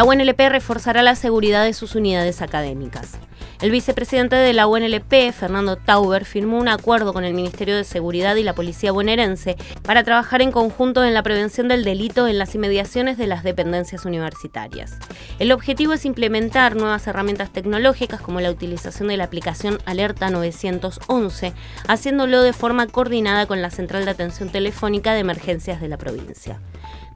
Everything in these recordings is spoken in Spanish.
La UNLP reforzará la seguridad de sus unidades académicas. El vicepresidente de la UNLP, Fernando Tauber, firmó un acuerdo con el Ministerio de Seguridad y la Policía bonaerense para trabajar en conjunto en la prevención del delito en las inmediaciones de las dependencias universitarias. El objetivo es implementar nuevas herramientas tecnológicas como la utilización de la aplicación Alerta 911, haciéndolo de forma coordinada con la Central de Atención Telefónica de Emergencias de la provincia.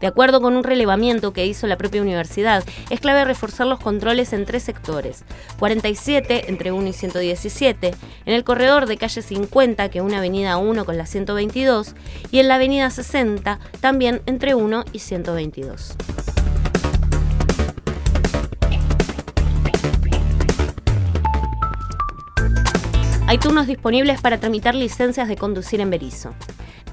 De acuerdo con un relevamiento que hizo la propia universidad, es clave reforzar los controles en tres sectores. 47 entre 1 y 117, en el corredor de calle 50 que une avenida 1 con la 122 y en la avenida 60 también entre 1 y 122. Hay turnos disponibles para tramitar licencias de conducir en Berizo.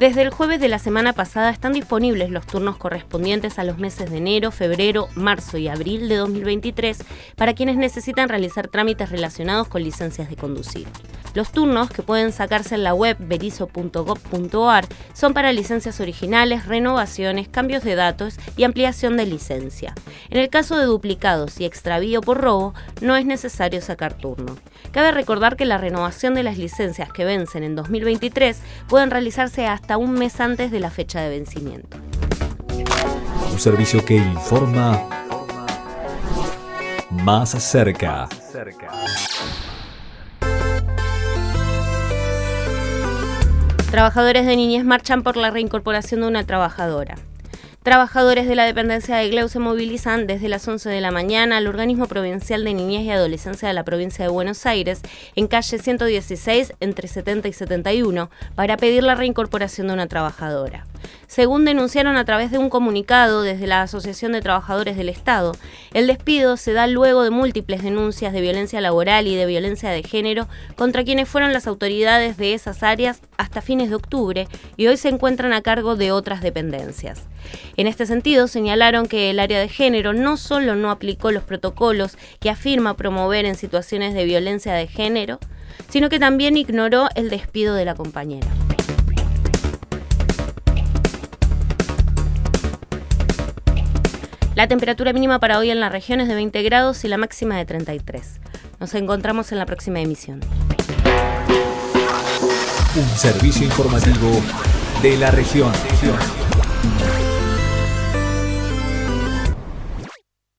Desde el jueves de la semana pasada están disponibles los turnos correspondientes a los meses de enero, febrero, marzo y abril de 2023 para quienes necesitan realizar trámites relacionados con licencias de conducir. Los turnos, que pueden sacarse en la web berizo.gov.ar, son para licencias originales, renovaciones, cambios de datos y ampliación de licencia. En el caso de duplicados y extravío por robo, no es necesario sacar turno. Cabe recordar que la renovación de las licencias que vencen en 2023 pueden realizarse hasta un mes antes de la fecha de vencimiento. Un servicio que informa más cerca. Trabajadores de niñez marchan por la reincorporación de una trabajadora. Trabajadores de la dependencia de GLEU se movilizan desde las 11 de la mañana al Organismo Provincial de Niñez y Adolescencia de la provincia de Buenos Aires, en calle 116, entre 70 y 71, para pedir la reincorporación de una trabajadora. Según denunciaron a través de un comunicado desde la Asociación de Trabajadores del Estado, el despido se da luego de múltiples denuncias de violencia laboral y de violencia de género contra quienes fueron las autoridades de esas áreas hasta fines de octubre y hoy se encuentran a cargo de otras dependencias. En este sentido, señalaron que el área de género no solo no aplicó los protocolos que afirma promover en situaciones de violencia de género, sino que también ignoró el despido de la compañera. La temperatura mínima para hoy en la región es de 20 grados y la máxima de 33. Nos encontramos en la próxima emisión. Un servicio informativo de la región.